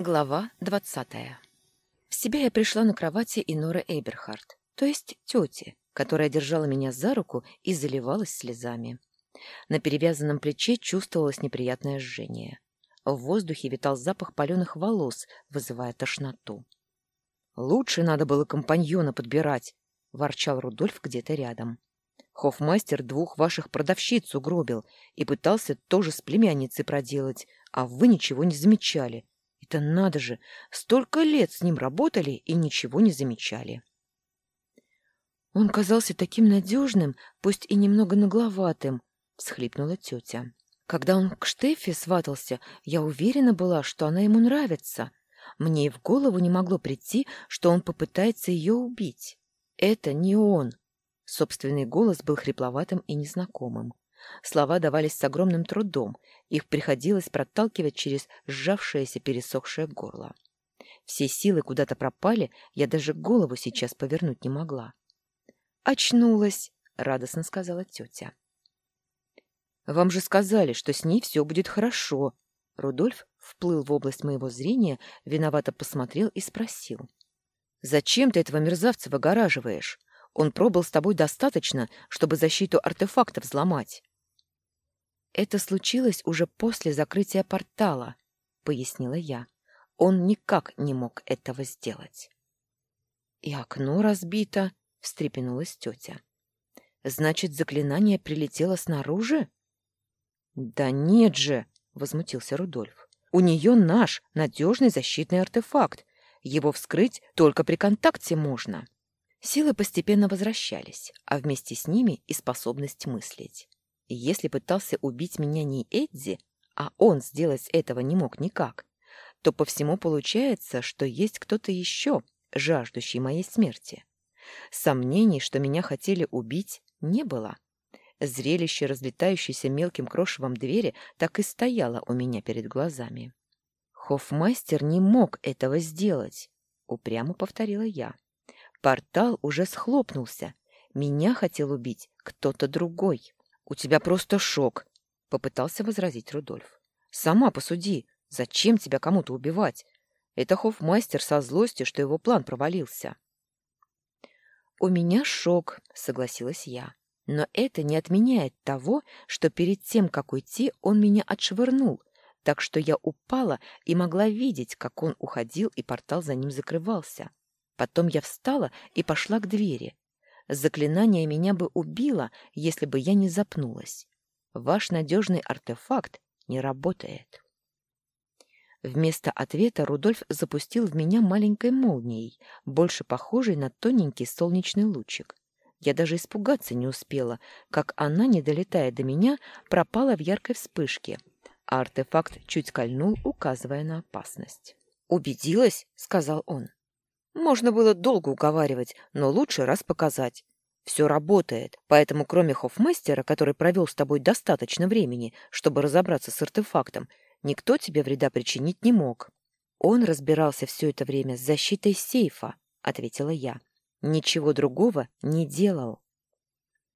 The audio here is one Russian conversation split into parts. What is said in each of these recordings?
Глава двадцатая. В себя я пришла на кровати Иноры Эйберхарт, то есть тети, которая держала меня за руку и заливалась слезами. На перевязанном плече чувствовалось неприятное жжение. В воздухе витал запах паленых волос, вызывая тошноту. «Лучше надо было компаньона подбирать», — ворчал Рудольф где-то рядом. «Хофмастер двух ваших продавщиц угробил и пытался тоже с племянницей проделать, а вы ничего не замечали. Это надо же, столько лет с ним работали и ничего не замечали». «Он казался таким надежным, пусть и немного нагловатым», — всхлипнула тетя. «Когда он к Штефе сватался, я уверена была, что она ему нравится. Мне и в голову не могло прийти, что он попытается ее убить. Это не он». Собственный голос был хрипловатым и незнакомым. Слова давались с огромным трудом, их приходилось проталкивать через сжавшееся пересохшее горло. Все силы куда-то пропали, я даже голову сейчас повернуть не могла. «Очнулась», — радостно сказала тетя. «Вам же сказали, что с ней все будет хорошо». Рудольф вплыл в область моего зрения, виновато посмотрел и спросил. «Зачем ты этого мерзавца выгораживаешь? Он пробыл с тобой достаточно, чтобы защиту артефакта взломать». «Это случилось уже после закрытия портала», — пояснила я. «Он никак не мог этого сделать». «И окно разбито», — встрепенулась тетя. «Значит, заклинание прилетело снаружи?» «Да нет же!» — возмутился Рудольф. «У нее наш надежный защитный артефакт. Его вскрыть только при контакте можно». Силы постепенно возвращались, а вместе с ними и способность мыслить. Если пытался убить меня не Эдди, а он сделать этого не мог никак, то по всему получается, что есть кто-то еще, жаждущий моей смерти. Сомнений, что меня хотели убить, не было. Зрелище, разлетающееся мелким крошевом двери, так и стояло у меня перед глазами. Хофмастер не мог этого сделать, упрямо повторила я. Портал уже схлопнулся. Меня хотел убить кто-то другой. У тебя просто шок, попытался возразить Рудольф. Сама посуди, зачем тебя кому-то убивать? Это хофмастер со злостью, что его план провалился. «У меня шок», — согласилась я. «Но это не отменяет того, что перед тем, как уйти, он меня отшвырнул, так что я упала и могла видеть, как он уходил, и портал за ним закрывался. Потом я встала и пошла к двери. Заклинание меня бы убило, если бы я не запнулась. Ваш надежный артефакт не работает». Вместо ответа Рудольф запустил в меня маленькой молнией, больше похожей на тоненький солнечный лучик. Я даже испугаться не успела, как она, не долетая до меня, пропала в яркой вспышке, а артефакт чуть кольнул, указывая на опасность. «Убедилась?» — сказал он. «Можно было долго уговаривать, но лучше раз показать. Все работает, поэтому кроме хофмастера, который провел с тобой достаточно времени, чтобы разобраться с артефактом, никто тебе вреда причинить не мог. Он разбирался все это время с защитой сейфа, ответила я. Ничего другого не делал.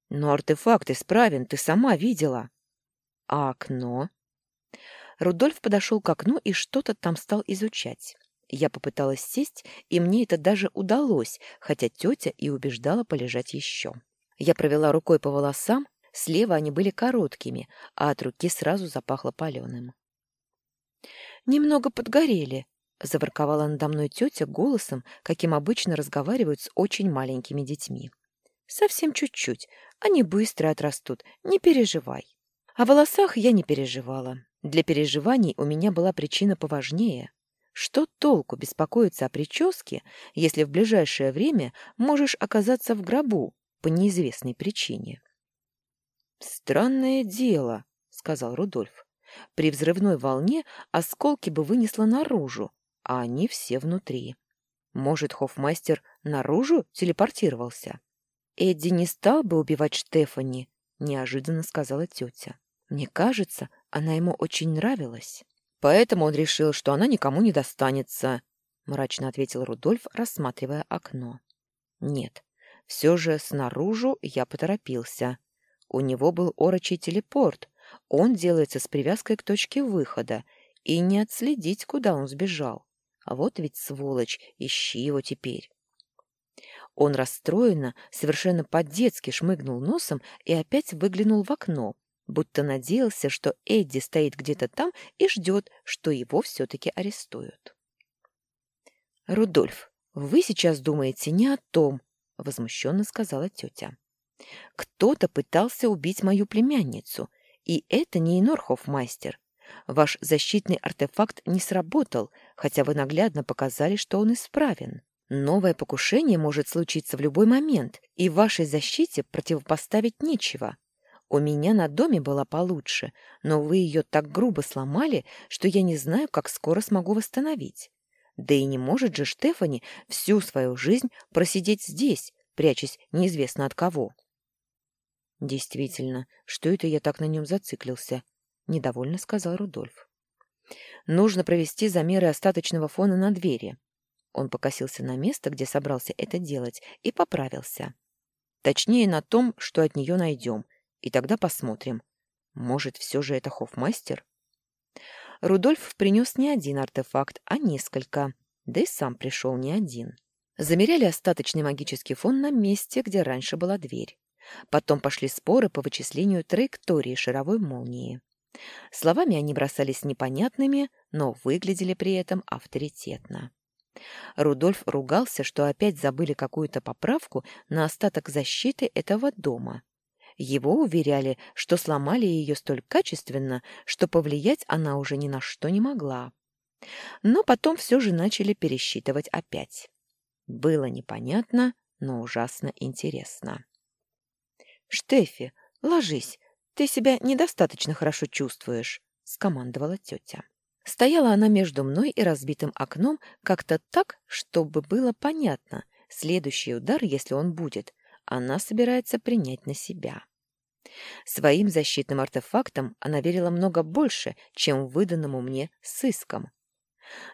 Но артефакт исправен, ты сама видела. А окно? Рудольф подошел к окну и что-то там стал изучать. Я попыталась сесть, и мне это даже удалось, хотя тетя и убеждала полежать еще. Я провела рукой по волосам, слева они были короткими, а от руки сразу запахло паленым. «Немного подгорели», — заворковала надо мной тетя голосом, каким обычно разговаривают с очень маленькими детьми. «Совсем чуть-чуть. Они быстро отрастут. Не переживай». О волосах я не переживала. Для переживаний у меня была причина поважнее. Что толку беспокоиться о прическе, если в ближайшее время можешь оказаться в гробу по неизвестной причине? «Странное дело», — сказал Рудольф. При взрывной волне осколки бы вынесло наружу, а они все внутри. Может, хофмастер наружу телепортировался? Эдди не стал бы убивать Штефани, неожиданно сказала тетя. Мне кажется, она ему очень нравилась. Поэтому он решил, что она никому не достанется, мрачно ответил Рудольф, рассматривая окно. Нет, все же снаружи я поторопился. У него был орочий телепорт, он делается с привязкой к точке выхода, и не отследить, куда он сбежал. А вот ведь сволочь, ищи его теперь. Он расстроенно, совершенно по-детски шмыгнул носом и опять выглянул в окно, будто надеялся, что Эдди стоит где-то там и ждет, что его все-таки арестуют. «Рудольф, вы сейчас думаете не о том», — возмущенно сказала тетя. «Кто-то пытался убить мою племянницу, и это не Инорхофмастер. Ваш защитный артефакт не сработал, хотя вы наглядно показали, что он исправен. Новое покушение может случиться в любой момент, и вашей защите противопоставить нечего. У меня на доме была получше, но вы ее так грубо сломали, что я не знаю, как скоро смогу восстановить. Да и не может же Штефани всю свою жизнь просидеть здесь, прячась неизвестно от кого. Действительно, что это я так на нем зациклился? Недовольно сказал Рудольф. Нужно провести замеры остаточного фона на двери. Он покосился на место, где собрался это делать, и поправился. Точнее, на том, что от нее найдем, и тогда посмотрим. Может, все же это хофмастер? Рудольф принес не один артефакт, а несколько, да и сам пришел не один. Замеряли остаточный магический фон на месте, где раньше была дверь. Потом пошли споры по вычислению траектории шаровой молнии. Словами они бросались непонятными, но выглядели при этом авторитетно. Рудольф ругался, что опять забыли какую-то поправку на остаток защиты этого дома, его уверяли, что сломали ее столь качественно, что повлиять она уже ни на что не могла. Но потом все же начали пересчитывать опять. Было непонятно, но ужасно интересно. «Штефи, ложись, ты себя недостаточно хорошо чувствуешь», — скомандовала тетя. Стояла она между мной и разбитым окном как-то так, чтобы было понятно, следующий удар, если он будет, она собирается принять на себя. Своим защитным артефактом она верила много больше, чем выданному мне сыском.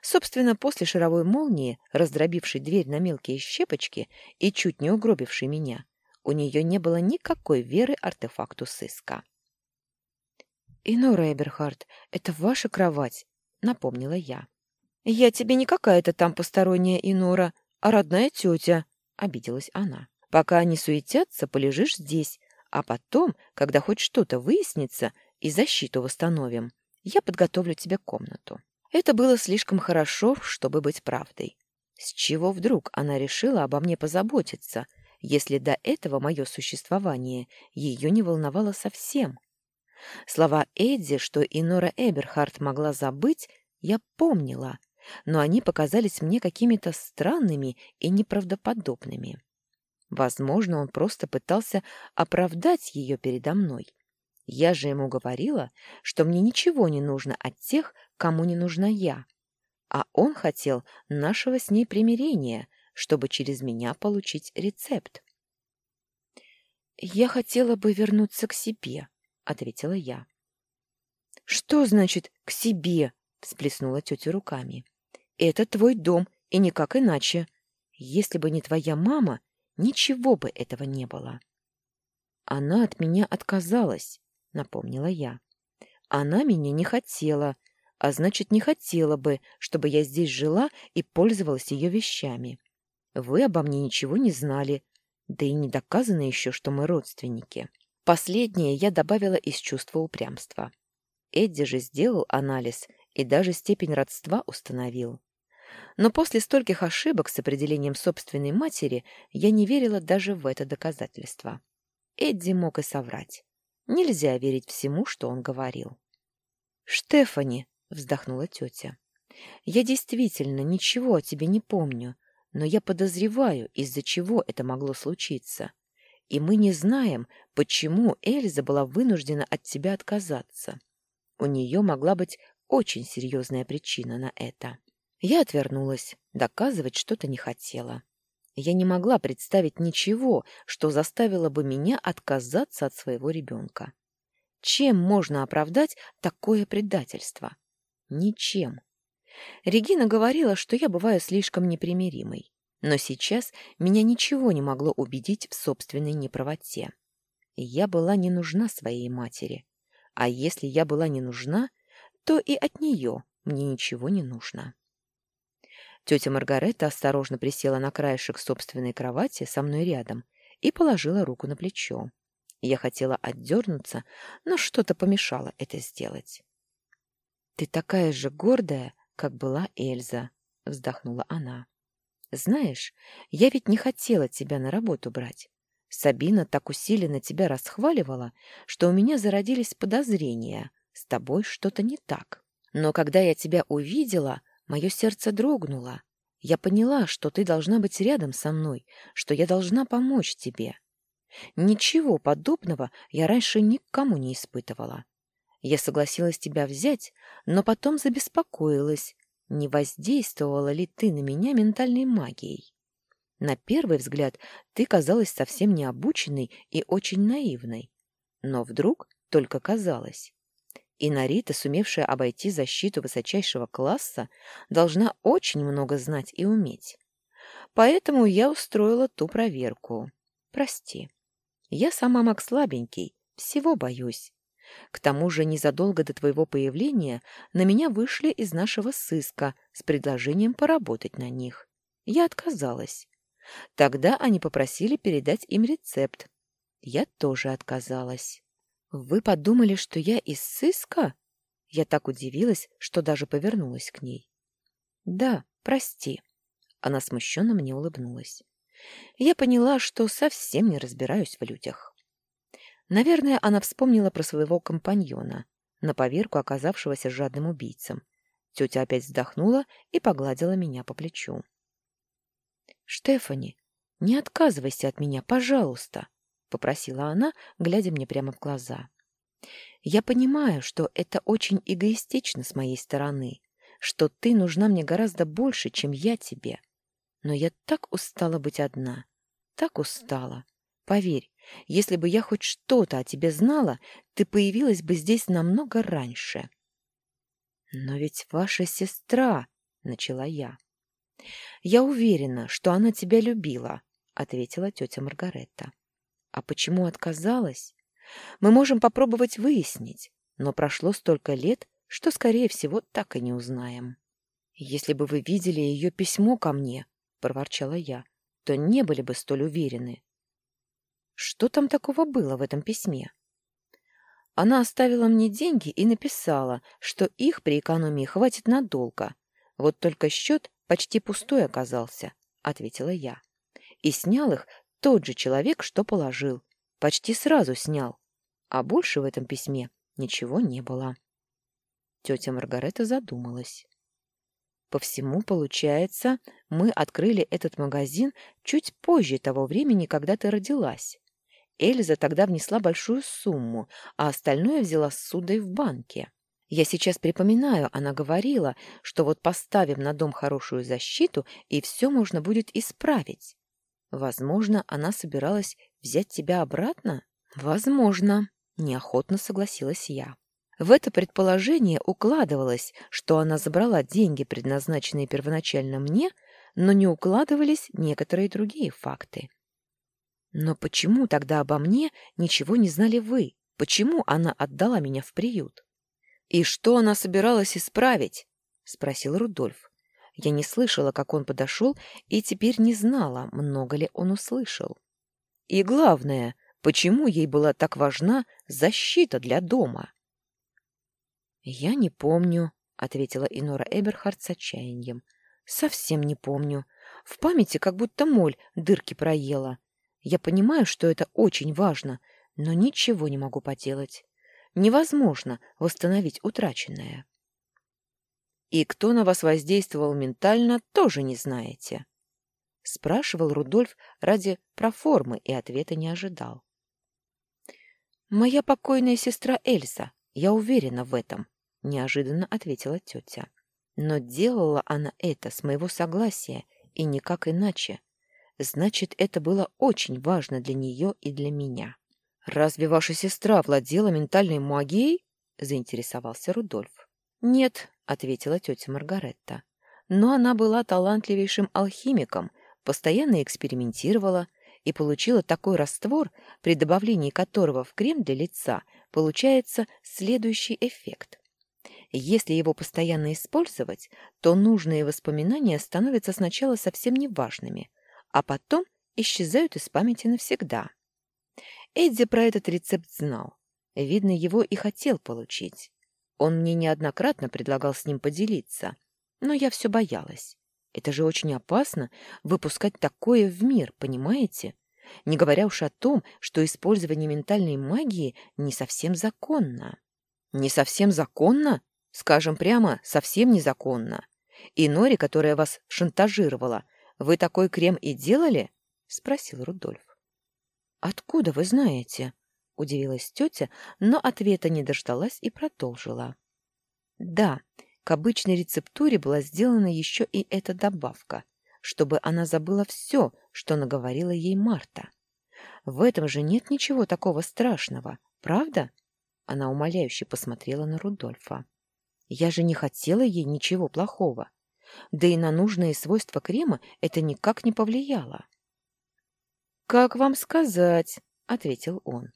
Собственно, после шаровой молнии, раздробившей дверь на мелкие щепочки и чуть не угробившей меня, у нее не было никакой веры артефакту сыска. «Инора Эберхард, это ваша кровать», — напомнила я. «Я тебе не какая-то там посторонняя Инора, а родная тетя», — обиделась она. «Пока они суетятся, полежишь здесь, а потом, когда хоть что-то выяснится и защиту восстановим, я подготовлю тебе комнату. Это было слишком хорошо, чтобы быть правдой. С чего вдруг она решила обо мне позаботиться, если до этого мое существование ее не волновало совсем? Слова Эдди, что и Нора Эберхард могла забыть, я помнила, но они показались мне какими-то странными и неправдоподобными. Возможно, он просто пытался оправдать ее передо мной. Я же ему говорила, что мне ничего не нужно от тех, кому не нужна я. А он хотел нашего с ней примирения, чтобы через меня получить рецепт. «Я хотела бы вернуться к себе», — ответила я. «Что значит «к себе»?» — всплеснула тетя руками. «Это твой дом, и никак иначе. Если бы не твоя мама, Ничего бы этого не было. Она от меня отказалась, напомнила я. Она меня не хотела, а значит, не хотела бы, чтобы я здесь жила и пользовалась ее вещами. Вы обо мне ничего не знали, да и не доказано еще, что мы родственники. Последнее я добавила из чувства упрямства. Эдди же сделал анализ и даже степень родства установил. Но после стольких ошибок с определением собственной матери я не верила даже в это доказательство. Эдди мог и соврать. Нельзя верить всему, что он говорил. «Штефани!» — вздохнула тетя. «Я действительно ничего о тебе не помню, но я подозреваю, из-за чего это могло случиться. И мы не знаем, почему Эльза была вынуждена от тебя отказаться. У нее могла быть очень серьезная причина на это». Я отвернулась, доказывать что-то не хотела. Я не могла представить ничего, что заставило бы меня отказаться от своего ребенка. Чем можно оправдать такое предательство? Ничем. Регина говорила, что я бываю слишком непримиримой, но сейчас меня ничего не могло убедить в собственной неправоте. Я была не нужна своей матери, а если я была не нужна, то и от нее мне ничего не нужно. Тетя Маргарета осторожно присела на краешек собственной кровати со мной рядом и положила руку на плечо. Я хотела отдернуться, но что-то помешало это сделать. «Ты такая же гордая, как была Эльза», — вздохнула она. «Знаешь, я ведь не хотела тебя на работу брать. Сабина так усиленно тебя расхваливала, что у меня зародились подозрения. С тобой что-то не так. Но когда я тебя увидела, мое сердце дрогнуло. Я поняла, что ты должна быть рядом со мной, что я должна помочь тебе. Ничего подобного я раньше никому не испытывала. Я согласилась тебя взять, но потом забеспокоилась, не воздействовала ли ты на меня ментальной магией. На первый взгляд ты казалась совсем необученной и очень наивной. Но вдруг только казалось. И Нарита, сумевшая обойти защиту высочайшего класса, должна очень много знать и уметь. Поэтому я устроила ту проверку. Прости. Я сама маг слабенький, всего боюсь. К тому же незадолго до твоего появления на меня вышли из нашего сыска с предложением поработать на них. Я отказалась. Тогда они попросили передать им рецепт. Я тоже отказалась. «Вы подумали, что я из сыска?» Я так удивилась, что даже повернулась к ней. «Да, прости». Она смущенно мне улыбнулась. Я поняла, что совсем не разбираюсь в людях. Наверное, она вспомнила про своего компаньона, на поверку оказавшегося жадным убийцем. Тетя опять вздохнула и погладила меня по плечу. «Штефани, не отказывайся от меня, пожалуйста», — попросила она, глядя мне прямо в глаза. «Я понимаю, что это очень эгоистично с моей стороны, что ты нужна мне гораздо больше, чем я тебе. Но я так устала быть одна, так устала. Поверь, если бы я хоть что-то о тебе знала, ты появилась бы здесь намного раньше». «Но ведь ваша сестра», — начала я. «Я уверена, что она тебя любила», — ответила тетя Маргаретта. «А почему отказалась? Мы можем попробовать выяснить, но прошло столько лет, что, скорее всего, так и не узнаем». «Если бы вы видели ее письмо ко мне», — проворчала я, — «то не были бы столь уверены». «Что там такого было в этом письме?» Она оставила мне деньги и написала, что их при экономии хватит надолго. Вот только счет почти пустой оказался, — ответила я. И снял их тот же человек, что положил. Почти сразу снял. А больше в этом письме ничего не было. Тетя Маргарета задумалась. По всему, получается, мы открыли этот магазин чуть позже того времени, когда ты родилась. Эльза тогда внесла большую сумму, а остальное взяла с судой в банке. Я сейчас припоминаю, она говорила, что вот поставим на дом хорошую защиту, и все можно будет исправить. Возможно, она собиралась взять тебя обратно? Возможно, неохотно согласилась я. В это предположение укладывалось, что она забрала деньги, предназначенные первоначально мне, но не укладывались некоторые другие факты. Но почему тогда обо мне ничего не знали вы? Почему она отдала меня в приют? «И что она собиралась исправить?» — спросил Рудольф. Я не слышала, как он подошел, и теперь не знала, много ли он услышал. И главное, почему ей была так важна защита для дома? «Я не помню», — ответила Инора Эберхард с отчаянием. «Совсем не помню. В памяти как будто моль дырки проела. Я понимаю, что это очень важно, но ничего не могу поделать невозможно восстановить утраченное. И кто на вас воздействовал ментально, тоже не знаете. Спрашивал Рудольф ради проформы и ответа не ожидал. «Моя покойная сестра Эльза, я уверена в этом», — неожиданно ответила тетя. «Но делала она это с моего согласия и никак иначе. Значит, это было очень важно для нее и для меня». «Разве ваша сестра владела ментальной магией?» — заинтересовался Рудольф. «Нет», — ответила тетя Маргаретта. «Но она была талантливейшим алхимиком, постоянно экспериментировала и получила такой раствор, при добавлении которого в крем для лица получается следующий эффект. Если его постоянно использовать, то нужные воспоминания становятся сначала совсем неважными, а потом исчезают из памяти навсегда. Эдди про этот рецепт знал. Видно, его и хотел получить. Он мне неоднократно предлагал с ним поделиться, но я все боялась. Это же очень опасно выпускать такое в мир, понимаете? Не говоря уж о том, что использование ментальной магии не совсем законно. Не совсем законно? Скажем прямо, совсем незаконно. И Нори, которая вас шантажировала, вы такой крем и делали? Спросил Рудольф. Откуда вы знаете? Удивилась тетя, но ответа не дождалась и продолжила. Да, к обычной рецептуре была сделана еще и эта добавка, чтобы она забыла все, что наговорила ей Марта. В этом же нет ничего такого страшного, правда? Она умоляюще посмотрела на Рудольфа. Я же не хотела ей ничего плохого. Да и на нужные свойства крема это никак не повлияло. «Как вам сказать?» — ответил он.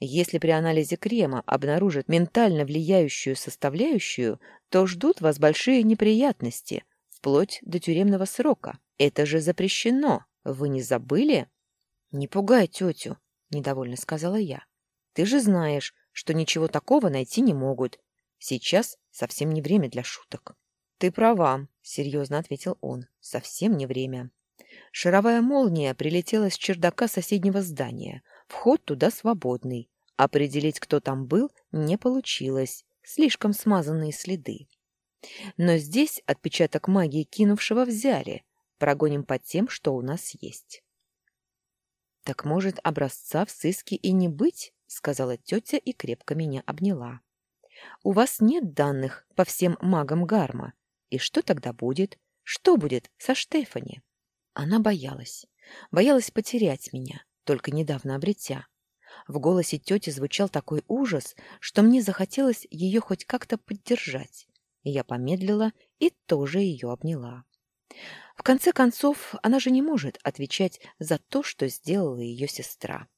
Если при анализе крема обнаружат ментально влияющую составляющую, то ждут вас большие неприятности, вплоть до тюремного срока. Это же запрещено. Вы не забыли? — Не пугай тетю, — недовольно сказала я. — Ты же знаешь, что ничего такого найти не могут. Сейчас совсем не время для шуток. — Ты права, — серьезно ответил он. — Совсем не время. Шаровая молния прилетела с чердака соседнего здания — Вход туда свободный. Определить, кто там был, не получилось. Слишком смазанные следы. Но здесь отпечаток магии кинувшего взяли. Прогоним по тем, что у нас есть. «Так, может, образца в сыске и не быть?» — сказала тетя и крепко меня обняла. «У вас нет данных по всем магам Гарма. И что тогда будет? Что будет со Штефани?» Она боялась. Боялась потерять меня только недавно обретя. В голосе тети звучал такой ужас, что мне захотелось ее хоть как-то поддержать. Я помедлила и тоже ее обняла. В конце концов, она же не может отвечать за то, что сделала ее сестра.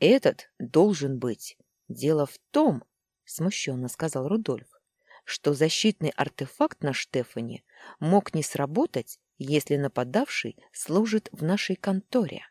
«Этот должен быть. Дело в том, — смущенно сказал Рудольф, — что защитный артефакт на Штефане мог не сработать, если нападавший служит в нашей конторе.